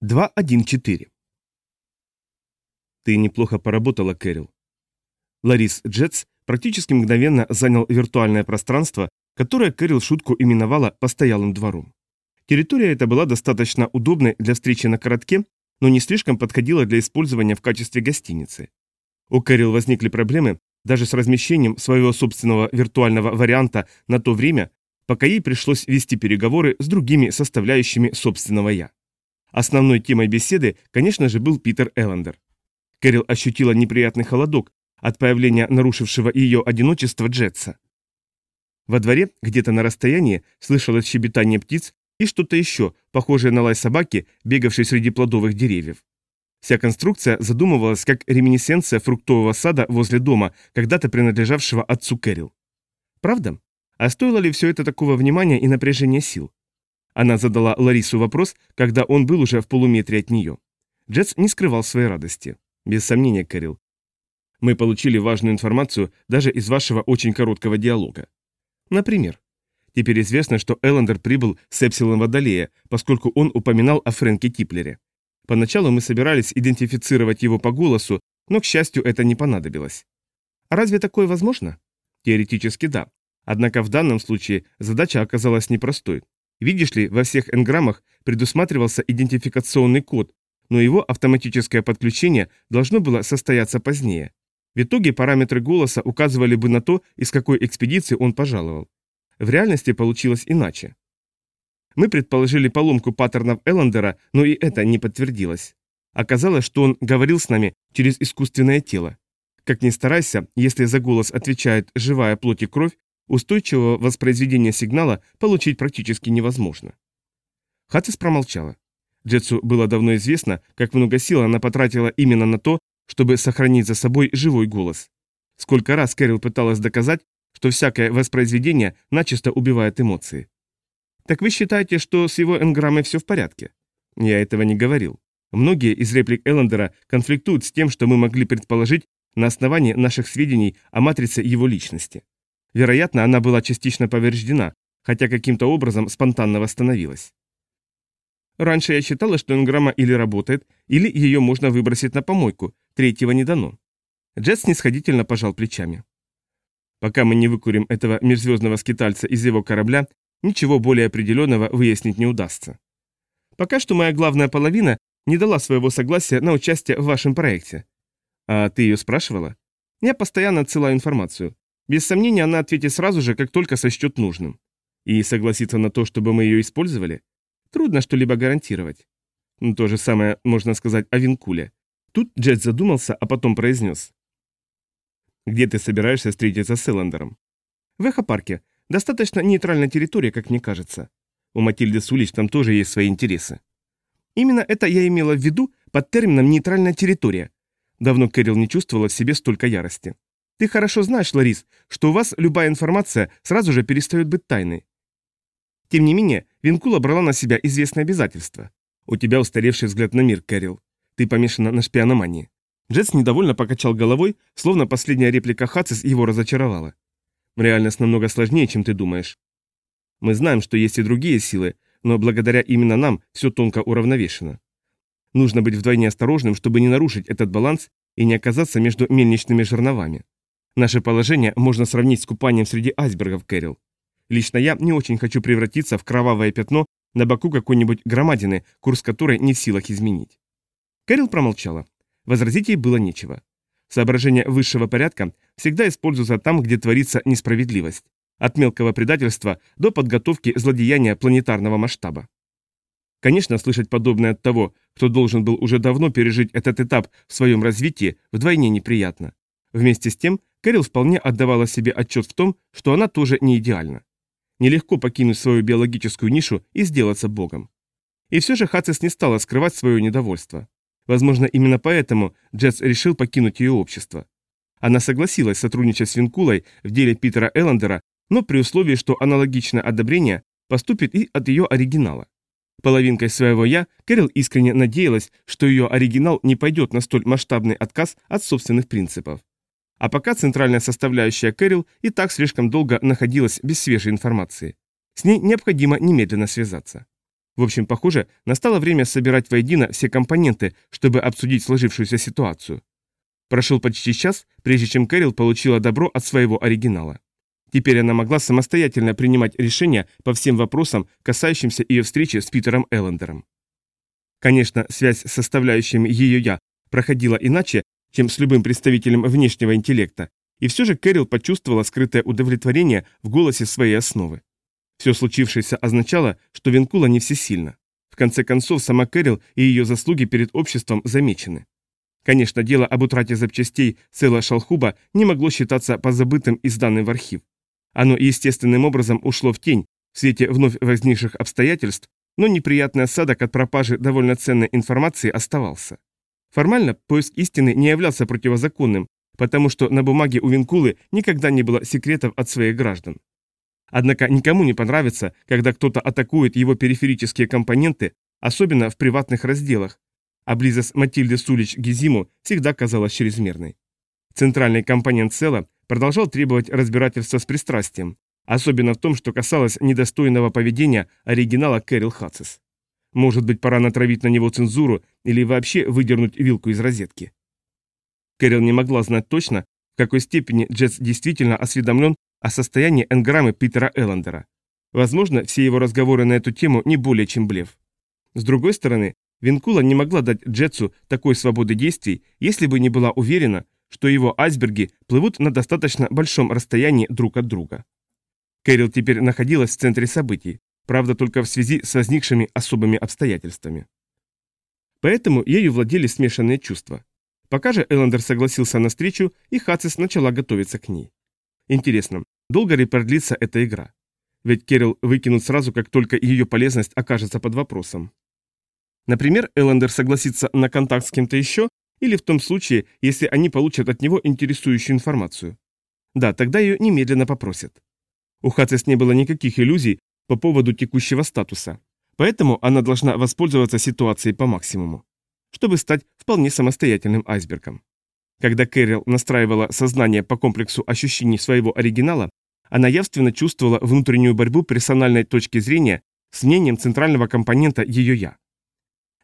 2.1.4 Ты неплохо поработала, Кэрил. Ларис Джетс практически мгновенно занял виртуальное пространство, которое Кэрил шутку именовала постоялым двором. Территория эта была достаточно удобной для встречи на коротке, но не слишком подходила для использования в качестве гостиницы. У Кэрил возникли проблемы даже с размещением своего собственного виртуального варианта на то время, пока ей пришлось вести переговоры с другими составляющими собственного «я». Основной темой беседы, конечно же, был Питер Эллендер. Кэрил ощутила неприятный холодок от появления нарушившего ее одиночество Джетса. Во дворе, где-то на расстоянии, слышалось щебетание птиц и что-то еще, похожее на лай собаки, бегавшей среди плодовых деревьев. Вся конструкция задумывалась как реминесценция фруктового сада возле дома, когда-то принадлежавшего отцу Кэрил. Правда? А стоило ли все это такого внимания и напряжения сил? Она задала Ларису вопрос, когда он был уже в полуметре от нее. Джетс не скрывал своей радости. Без сомнения, Кэрил. Мы получили важную информацию даже из вашего очень короткого диалога. Например, теперь известно, что Эллендер прибыл с Эпсилон Водолея, поскольку он упоминал о Фрэнке Типлере. Поначалу мы собирались идентифицировать его по голосу, но, к счастью, это не понадобилось. А разве такое возможно? Теоретически да. Однако в данном случае задача оказалась непростой. Видишь ли, во всех энграммах предусматривался идентификационный код, но его автоматическое подключение должно было состояться позднее. В итоге параметры голоса указывали бы на то, из какой экспедиции он пожаловал. В реальности получилось иначе. Мы предположили поломку паттернов Эллендера, но и это не подтвердилось. Оказалось, что он говорил с нами через искусственное тело. Как ни старайся, если за голос отвечает живая плоть и кровь, Устойчивого воспроизведения сигнала получить практически невозможно. Хатис промолчала. Джетсу было давно известно, как много сил она потратила именно на то, чтобы сохранить за собой живой голос. Сколько раз Кэрил пыталась доказать, что всякое воспроизведение начисто убивает эмоции. «Так вы считаете, что с его энграммой все в порядке?» Я этого не говорил. Многие из реплик Эллендера конфликтуют с тем, что мы могли предположить на основании наших сведений о матрице его личности. Вероятно, она была частично повреждена, хотя каким-то образом спонтанно восстановилась. Раньше я считала, что энграмма или работает, или ее можно выбросить на помойку, третьего не дано. Джет снисходительно пожал плечами. Пока мы не выкурим этого межзвездного скитальца из его корабля, ничего более определенного выяснить не удастся. Пока что моя главная половина не дала своего согласия на участие в вашем проекте. А ты ее спрашивала? Я постоянно отсылаю информацию. Без сомнения, она ответит сразу же, как только сочтет нужным. И согласиться на то, чтобы мы ее использовали? Трудно что-либо гарантировать. Ну, то же самое можно сказать о Винкуле. Тут Джет задумался, а потом произнес. «Где ты собираешься встретиться с Эллендером?» «В Эхопарке. Достаточно нейтральная территория, как мне кажется. У Матильды Сулич там тоже есть свои интересы». Именно это я имела в виду под термином «нейтральная территория». Давно Кэрил не чувствовала в себе столько ярости. Ты хорошо знаешь, Ларис, что у вас любая информация сразу же перестает быть тайной. Тем не менее, Винкула брала на себя известные обязательства. У тебя устаревший взгляд на мир, Кэрил. Ты помешана на шпиономании. Джетс недовольно покачал головой, словно последняя реплика Хацис его разочаровала. Реальность намного сложнее, чем ты думаешь. Мы знаем, что есть и другие силы, но благодаря именно нам все тонко уравновешено. Нужно быть вдвойне осторожным, чтобы не нарушить этот баланс и не оказаться между мельничными жерновами. Наше положение можно сравнить с купанием среди айсбергов, Кэрил. Лично я не очень хочу превратиться в кровавое пятно на боку какой-нибудь громадины, курс которой не в силах изменить. Кэрил промолчала. Возразить ей было нечего. Соображения высшего порядка всегда используются там, где творится несправедливость. От мелкого предательства до подготовки злодеяния планетарного масштаба. Конечно, слышать подобное от того, кто должен был уже давно пережить этот этап в своем развитии, вдвойне неприятно. Вместе с тем, Кэрил вполне отдавала себе отчет в том, что она тоже не идеальна. Нелегко покинуть свою биологическую нишу и сделаться богом. И все же Хацис не стала скрывать свое недовольство. Возможно, именно поэтому Джетс решил покинуть ее общество. Она согласилась сотрудничать с Винкулой в деле Питера Эллендера, но при условии, что аналогичное одобрение поступит и от ее оригинала. Половинкой своего «я» Кэрил искренне надеялась, что ее оригинал не пойдет на столь масштабный отказ от собственных принципов. А пока центральная составляющая Кэрил и так слишком долго находилась без свежей информации. С ней необходимо немедленно связаться. В общем, похоже, настало время собирать воедино все компоненты, чтобы обсудить сложившуюся ситуацию. Прошел почти час, прежде чем Кэрил получила добро от своего оригинала. Теперь она могла самостоятельно принимать решения по всем вопросам, касающимся ее встречи с Питером Эллендером. Конечно, связь с составляющим ее «я» проходила иначе, чем с любым представителем внешнего интеллекта, и все же Кэрил почувствовала скрытое удовлетворение в голосе своей основы. Все случившееся означало, что Винкула не всесильна. В конце концов, сама Кэрил и ее заслуги перед обществом замечены. Конечно, дело об утрате запчастей Села Шалхуба не могло считаться позабытым и сданным в архив. Оно естественным образом ушло в тень в свете вновь возникших обстоятельств, но неприятный осадок от пропажи довольно ценной информации оставался. Формально поиск истины не являлся противозаконным, потому что на бумаге у Винкулы никогда не было секретов от своих граждан. Однако никому не понравится, когда кто-то атакует его периферические компоненты, особенно в приватных разделах, а близость Матильды Сулич Гизиму всегда казалась чрезмерной. Центральный компонент цела продолжал требовать разбирательства с пристрастием, особенно в том, что касалось недостойного поведения оригинала Кэрил Хатсис. Может быть, пора натравить на него цензуру или вообще выдернуть вилку из розетки. Кэрил не могла знать точно, в какой степени Джетс действительно осведомлен о состоянии энграммы Питера Эллендера. Возможно, все его разговоры на эту тему не более чем блеф. С другой стороны, Винкула не могла дать Джетсу такой свободы действий, если бы не была уверена, что его айсберги плывут на достаточно большом расстоянии друг от друга. Кэрил теперь находилась в центре событий, правда только в связи с возникшими особыми обстоятельствами. Поэтому ею владели смешанные чувства. Пока же Эллендер согласился на встречу, и Хацис начала готовиться к ней. Интересно, долго ли продлится эта игра? Ведь Керил выкинут сразу, как только ее полезность окажется под вопросом. Например, Эллендер согласится на контакт с кем-то еще, или в том случае, если они получат от него интересующую информацию. Да, тогда ее немедленно попросят. У Хацис не было никаких иллюзий по поводу текущего статуса, поэтому она должна воспользоваться ситуацией по максимуму, чтобы стать вполне самостоятельным айсбергом. Когда Кэрил настраивала сознание по комплексу ощущений своего оригинала, она явственно чувствовала внутреннюю борьбу персональной точки зрения с мнением центрального компонента ее «я».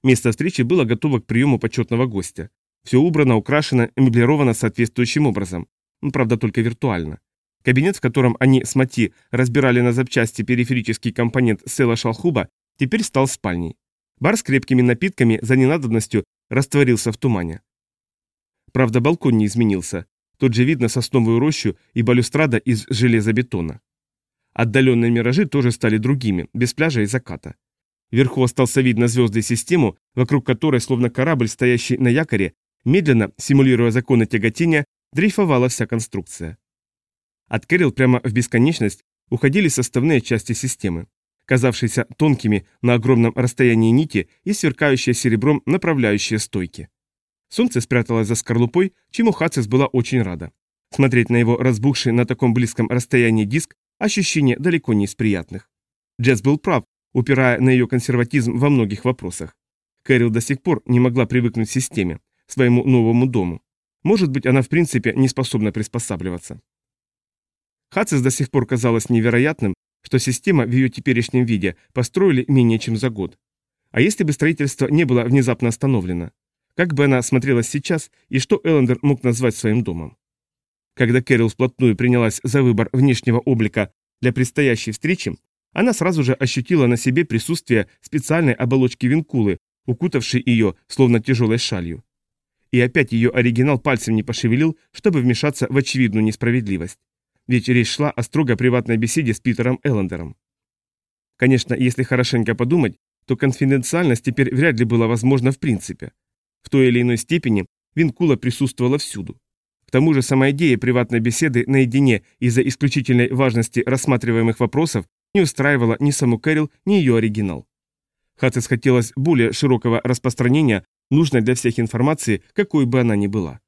Место встречи было готово к приему почетного гостя. Все убрано, украшено, меблировано соответствующим образом. Правда, только виртуально. Кабинет, в котором они с Мати разбирали на запчасти периферический компонент Села Шалхуба, теперь стал спальней. Бар с крепкими напитками за ненадобностью растворился в тумане. Правда, балкон не изменился. Тот же видно сосновую рощу и балюстрада из железобетона. Отдаленные миражи тоже стали другими, без пляжа и заката. Вверху остался вид на звезды систему, вокруг которой, словно корабль, стоящий на якоре, медленно, симулируя законы тяготения, дрейфовала вся конструкция. От Кэрил прямо в бесконечность уходили составные части системы, казавшиеся тонкими на огромном расстоянии нити и сверкающие серебром направляющие стойки. Солнце спряталось за скорлупой, чему Хацис была очень рада. Смотреть на его разбухший на таком близком расстоянии диск – ощущение далеко не из приятных. Джесс был прав, упирая на ее консерватизм во многих вопросах. Кэрил до сих пор не могла привыкнуть к системе, своему новому дому. Может быть, она в принципе не способна приспосабливаться. Хацис до сих пор казалось невероятным, что система в ее теперешнем виде построили менее чем за год. А если бы строительство не было внезапно остановлено? Как бы она смотрелась сейчас и что Эллендер мог назвать своим домом? Когда Кэрил вплотную принялась за выбор внешнего облика для предстоящей встречи, она сразу же ощутила на себе присутствие специальной оболочки винкулы, укутавшей ее, словно тяжелой шалью. И опять ее оригинал пальцем не пошевелил, чтобы вмешаться в очевидную несправедливость. Ведь речь шла о строго приватной беседе с Питером Эллендером. Конечно, если хорошенько подумать, то конфиденциальность теперь вряд ли была возможна в принципе. В той или иной степени Винкула присутствовала всюду. К тому же сама идея приватной беседы наедине из-за исключительной важности рассматриваемых вопросов не устраивала ни саму Кэрил, ни ее оригинал. Хатес хотелось более широкого распространения, нужной для всех информации, какой бы она ни была.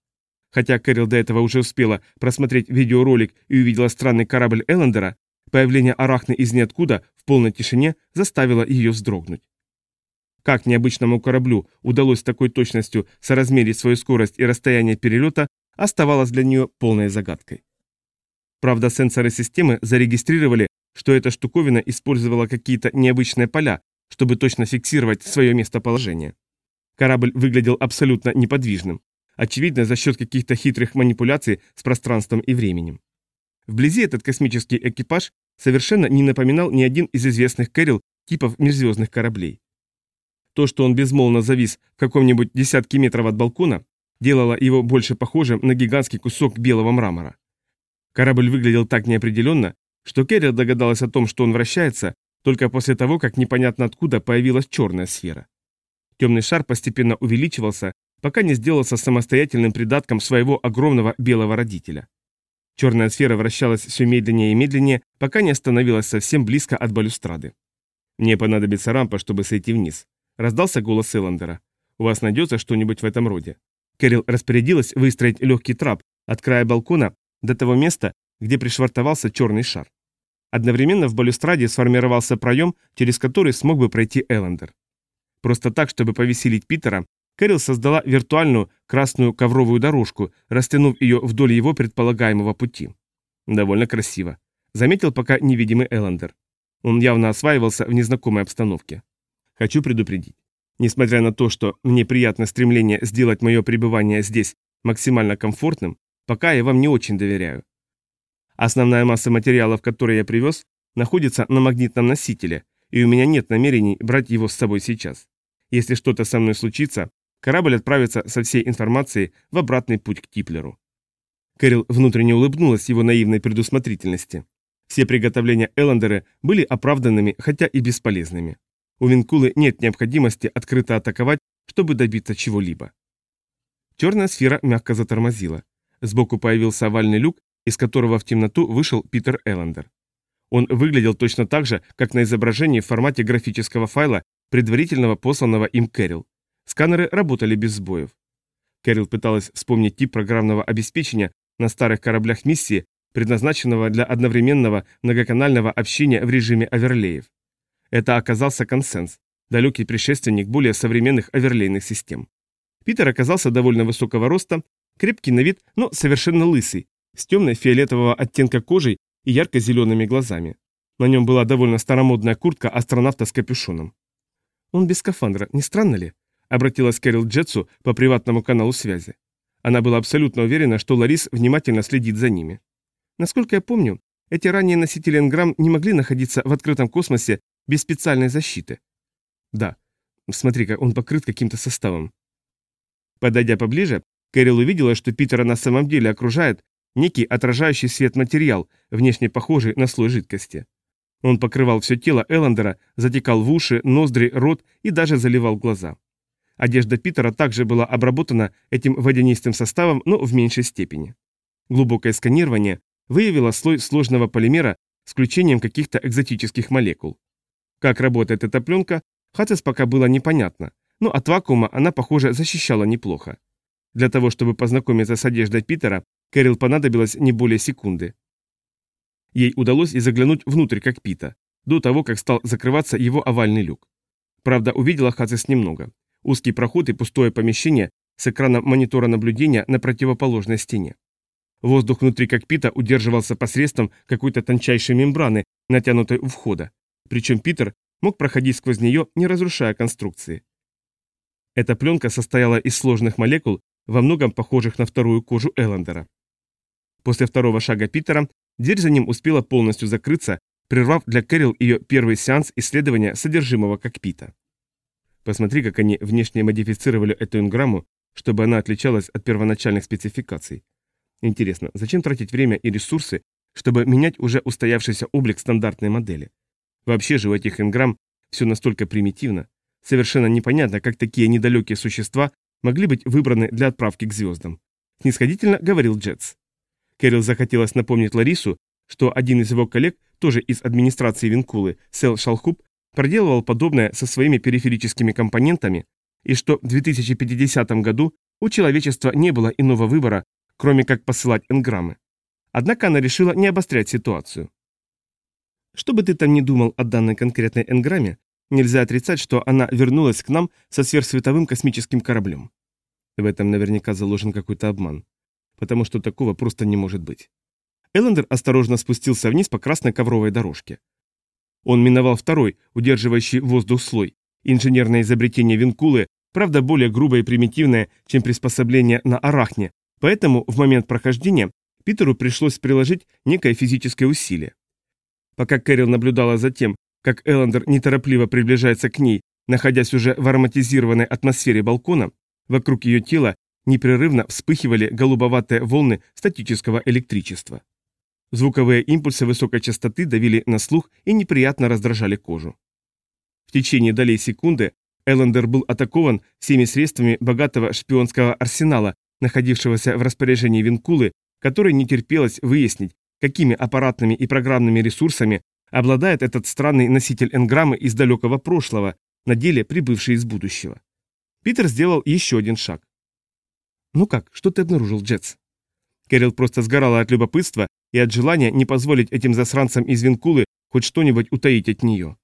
Хотя Кэрил до этого уже успела просмотреть видеоролик и увидела странный корабль Эллендера, появление Арахны из ниоткуда в полной тишине заставило ее вздрогнуть. Как необычному кораблю удалось с такой точностью соразмерить свою скорость и расстояние перелета, оставалось для нее полной загадкой. Правда, сенсоры системы зарегистрировали, что эта штуковина использовала какие-то необычные поля, чтобы точно фиксировать свое местоположение. Корабль выглядел абсолютно неподвижным, очевидно за счет каких-то хитрых манипуляций с пространством и временем. Вблизи этот космический экипаж совершенно не напоминал ни один из известных Кэрил типов межзвездных кораблей. То, что он безмолвно завис в каком-нибудь десятке метров от балкона, делало его больше похожим на гигантский кусок белого мрамора. Корабль выглядел так неопределенно, что Кэрил догадалась о том, что он вращается, только после того, как непонятно откуда появилась черная сфера. Темный шар постепенно увеличивался, пока не сделался самостоятельным придатком своего огромного белого родителя. Черная сфера вращалась все медленнее и медленнее, пока не остановилась совсем близко от балюстрады. «Мне понадобится рампа, чтобы сойти вниз», — раздался голос Эллендера. «У вас найдется что-нибудь в этом роде?» Кэрил распорядилась выстроить легкий трап от края балкона до того места, где пришвартовался черный шар. Одновременно в балюстраде сформировался проем, через который смог бы пройти Эллендер. Просто так, чтобы повеселить Питера, Кэрил создала виртуальную красную ковровую дорожку, растянув ее вдоль его предполагаемого пути. Довольно красиво. Заметил пока невидимый Эллендер. Он явно осваивался в незнакомой обстановке. Хочу предупредить. Несмотря на то, что мне приятно стремление сделать мое пребывание здесь максимально комфортным, пока я вам не очень доверяю. Основная масса материалов, которые я привез, находится на магнитном носителе, и у меня нет намерений брать его с собой сейчас. Если что-то со мной случится, корабль отправится со всей информацией в обратный путь к Типлеру. Кэрил внутренне улыбнулась его наивной предусмотрительности. Все приготовления Эллендера были оправданными, хотя и бесполезными. У Винкулы нет необходимости открыто атаковать, чтобы добиться чего-либо. Черная сфера мягко затормозила. Сбоку появился овальный люк, из которого в темноту вышел Питер Эллендер. Он выглядел точно так же, как на изображении в формате графического файла, предварительного посланного им Кэрил. Сканеры работали без сбоев. Кэрил пыталась вспомнить тип программного обеспечения на старых кораблях миссии, предназначенного для одновременного многоканального общения в режиме оверлеев. Это оказался консенс, далекий предшественник более современных оверлейных систем. Питер оказался довольно высокого роста, крепкий на вид, но совершенно лысый, с темной фиолетового оттенка кожей и ярко-зелеными глазами. На нем была довольно старомодная куртка астронавта с капюшоном. «Он без скафандра, не странно ли?» — обратилась Кэрил Джетсу по приватному каналу связи. Она была абсолютно уверена, что Ларис внимательно следит за ними. Насколько я помню, эти ранние носители энграмм не могли находиться в открытом космосе без специальной защиты. Да, смотри-ка, он покрыт каким-то составом. Подойдя поближе, Кэрил увидела, что Питера на самом деле окружает некий отражающий свет материал, внешне похожий на слой жидкости. Он покрывал все тело Эллендера, затекал в уши, ноздри, рот и даже заливал глаза. Одежда Питера также была обработана этим водянистым составом, но в меньшей степени. Глубокое сканирование выявило слой сложного полимера с включением каких-то экзотических молекул. Как работает эта пленка, Хацис пока было непонятно, но от вакуума она, похоже, защищала неплохо. Для того, чтобы познакомиться с одеждой Питера, Кэрил понадобилось не более секунды. Ей удалось и заглянуть внутрь как Пита, до того, как стал закрываться его овальный люк. Правда, увидела Хацис немного. Узкий проход и пустое помещение с экраном монитора наблюдения на противоположной стене. Воздух внутри кокпита удерживался посредством какой-то тончайшей мембраны, натянутой у входа. Причем Питер мог проходить сквозь нее, не разрушая конструкции. Эта пленка состояла из сложных молекул, во многом похожих на вторую кожу Эллендера. После второго шага Питера дверь за ним успела полностью закрыться, прервав для Кэрил ее первый сеанс исследования содержимого кокпита. Посмотри, как они внешне модифицировали эту инграмму, чтобы она отличалась от первоначальных спецификаций. Интересно, зачем тратить время и ресурсы, чтобы менять уже устоявшийся облик стандартной модели? Вообще же у этих инграмм все настолько примитивно. Совершенно непонятно, как такие недалекие существа могли быть выбраны для отправки к звездам. Снисходительно говорил Джетс. Кэрил захотелось напомнить Ларису, что один из его коллег, тоже из администрации Винкулы, Сел Шалхуб, проделывал подобное со своими периферическими компонентами, и что в 2050 году у человечества не было иного выбора, кроме как посылать энграммы. Однако она решила не обострять ситуацию. Что бы ты там ни думал о данной конкретной энграмме, нельзя отрицать, что она вернулась к нам со сверхсветовым космическим кораблем. В этом наверняка заложен какой-то обман потому что такого просто не может быть. Эллендер осторожно спустился вниз по красной ковровой дорожке. Он миновал второй, удерживающий воздух слой, инженерное изобретение Винкулы, правда более грубое и примитивное, чем приспособление на Арахне, поэтому в момент прохождения Питеру пришлось приложить некое физическое усилие. Пока Кэрил наблюдала за тем, как Эллендер неторопливо приближается к ней, находясь уже в ароматизированной атмосфере балкона, вокруг ее тела непрерывно вспыхивали голубоватые волны статического электричества. Звуковые импульсы высокой частоты давили на слух и неприятно раздражали кожу. В течение долей секунды Эллендер был атакован всеми средствами богатого шпионского арсенала, находившегося в распоряжении Винкулы, который не терпелось выяснить, какими аппаратными и программными ресурсами обладает этот странный носитель энграммы из далекого прошлого, на деле прибывший из будущего. Питер сделал еще один шаг. «Ну как, что ты обнаружил, Джетс?» Кэрил просто сгорала от любопытства и от желания не позволить этим засранцам из Винкулы хоть что-нибудь утаить от нее.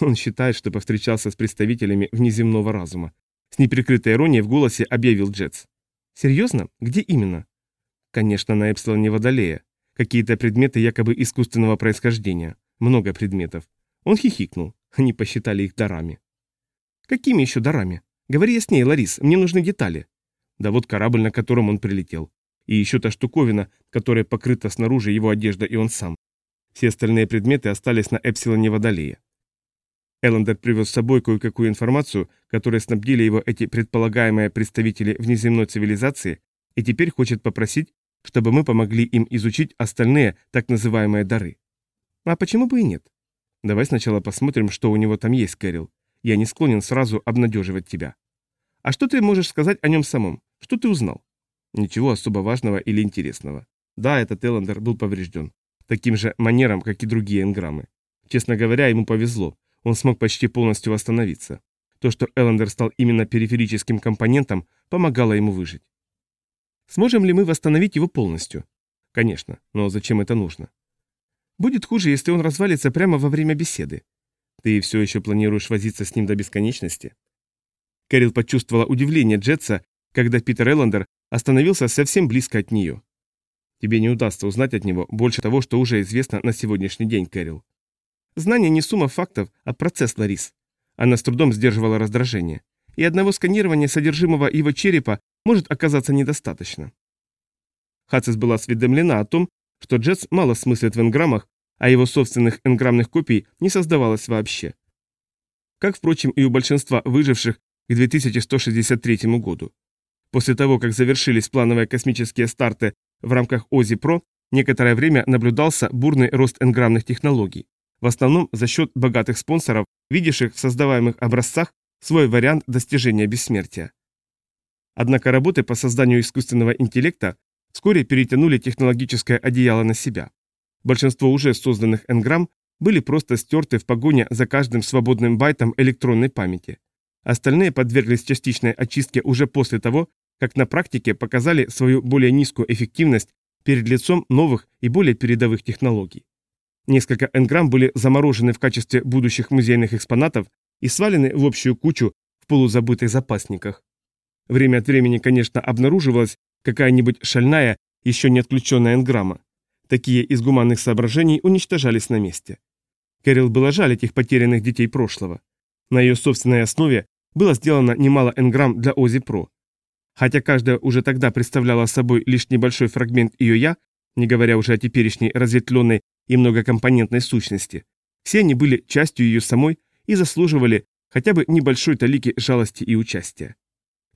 Он считает, что повстречался с представителями внеземного разума. С неприкрытой иронией в голосе объявил Джетс. «Серьезно? Где именно?» «Конечно, на Эпсилоне Водолея. Какие-то предметы якобы искусственного происхождения. Много предметов. Он хихикнул. Они посчитали их дарами. Какими еще дарами? Говори яснее, Ларис, мне нужны детали. Да вот корабль, на котором он прилетел. И еще та штуковина, которая покрыта снаружи его одежда и он сам. Все остальные предметы остались на Эпсилоне Водолея. Эллендер привез с собой кое-какую информацию, которой снабдили его эти предполагаемые представители внеземной цивилизации, и теперь хочет попросить, чтобы мы помогли им изучить остальные так называемые дары. А почему бы и нет? Давай сначала посмотрим, что у него там есть, Кэрил. Я не склонен сразу обнадеживать тебя. А что ты можешь сказать о нем самом? Что ты узнал? Ничего особо важного или интересного. Да, этот Эллендер был поврежден. Таким же манером, как и другие энграммы. Честно говоря, ему повезло. Он смог почти полностью восстановиться. То, что Эллендер стал именно периферическим компонентом, помогало ему выжить. Сможем ли мы восстановить его полностью? Конечно, но зачем это нужно? Будет хуже, если он развалится прямо во время беседы. Ты все еще планируешь возиться с ним до бесконечности? Кэрил почувствовала удивление Джетса, когда Питер Эллендер остановился совсем близко от нее. Тебе не удастся узнать от него больше того, что уже известно на сегодняшний день, Кэрил. Знание не сумма фактов, а процесс, Ларис. Она с трудом сдерживала раздражение. И одного сканирования содержимого его черепа может оказаться недостаточно. Хацис была осведомлена о том, что Джетс мало смыслит в энграммах, а его собственных энграммных копий не создавалось вообще. Как, впрочем, и у большинства выживших к 2163 году. После того, как завершились плановые космические старты в рамках ОЗИ-ПРО, некоторое время наблюдался бурный рост энграммных технологий, в основном за счет богатых спонсоров, видевших в создаваемых образцах свой вариант достижения бессмертия. Однако работы по созданию искусственного интеллекта вскоре перетянули технологическое одеяло на себя. Большинство уже созданных энграмм были просто стерты в погоне за каждым свободным байтом электронной памяти. Остальные подверглись частичной очистке уже после того, как на практике показали свою более низкую эффективность перед лицом новых и более передовых технологий. Несколько энграмм были заморожены в качестве будущих музейных экспонатов и свалены в общую кучу в полузабытых запасниках. Время от времени, конечно, обнаруживалась какая-нибудь шальная, еще не отключенная энграмма. Такие из гуманных соображений уничтожались на месте. Кэрил было жаль этих потерянных детей прошлого. На ее собственной основе было сделано немало энграмм для Ози Про. Хотя каждая уже тогда представляла собой лишь небольшой фрагмент ее «я», не говоря уже о теперешней разветвленной и многокомпонентной сущности, все они были частью ее самой и заслуживали хотя бы небольшой талики жалости и участия.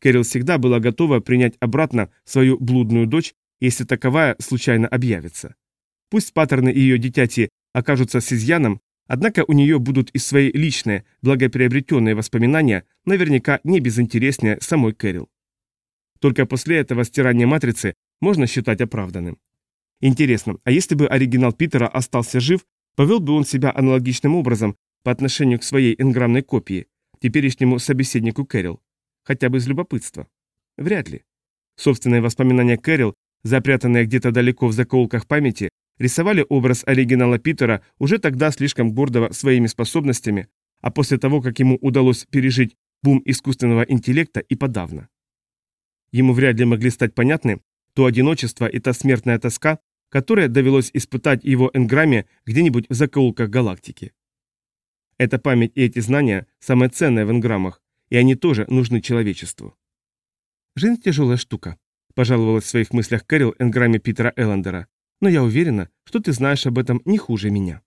Кэрил всегда была готова принять обратно свою блудную дочь, если таковая случайно объявится. Пусть паттерны ее дитяти окажутся с изъяном, однако у нее будут и свои личные, благоприобретенные воспоминания, наверняка не безинтереснее самой Кэрил. Только после этого стирания матрицы можно считать оправданным. Интересно, а если бы оригинал Питера остался жив, повел бы он себя аналогичным образом по отношению к своей энграммной копии, теперешнему собеседнику Кэрил? Хотя бы из любопытства? Вряд ли. Собственные воспоминания Кэрил, запрятанные где-то далеко в закоулках памяти, рисовали образ оригинала Питера уже тогда слишком гордого своими способностями, а после того, как ему удалось пережить бум искусственного интеллекта и подавно. Ему вряд ли могли стать понятны то одиночество и та смертная тоска, которое довелось испытать его энграмме где-нибудь в закоулках галактики. Эта память и эти знания – самое ценное в энграммах, и они тоже нужны человечеству. «Жизнь – тяжелая штука», – пожаловалась в своих мыслях Кэрил энграмме Питера Эллендера. «Но я уверена, что ты знаешь об этом не хуже меня».